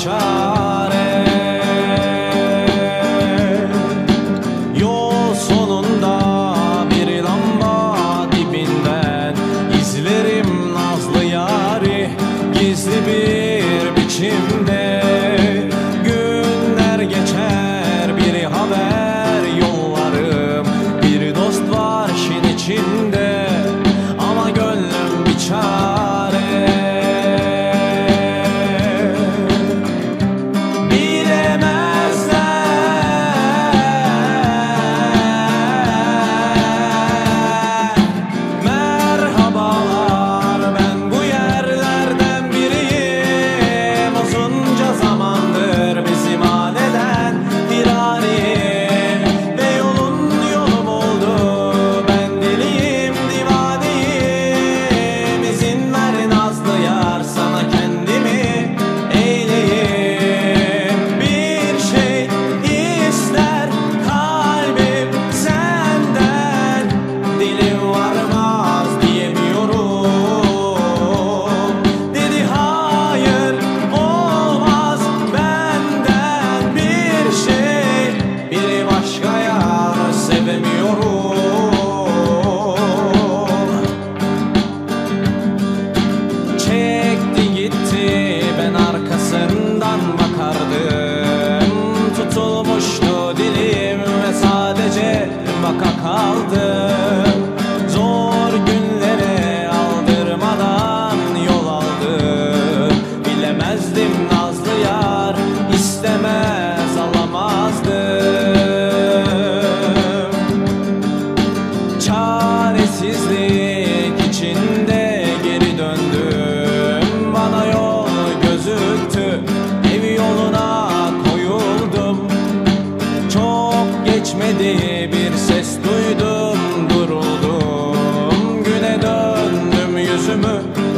deixar.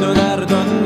no dar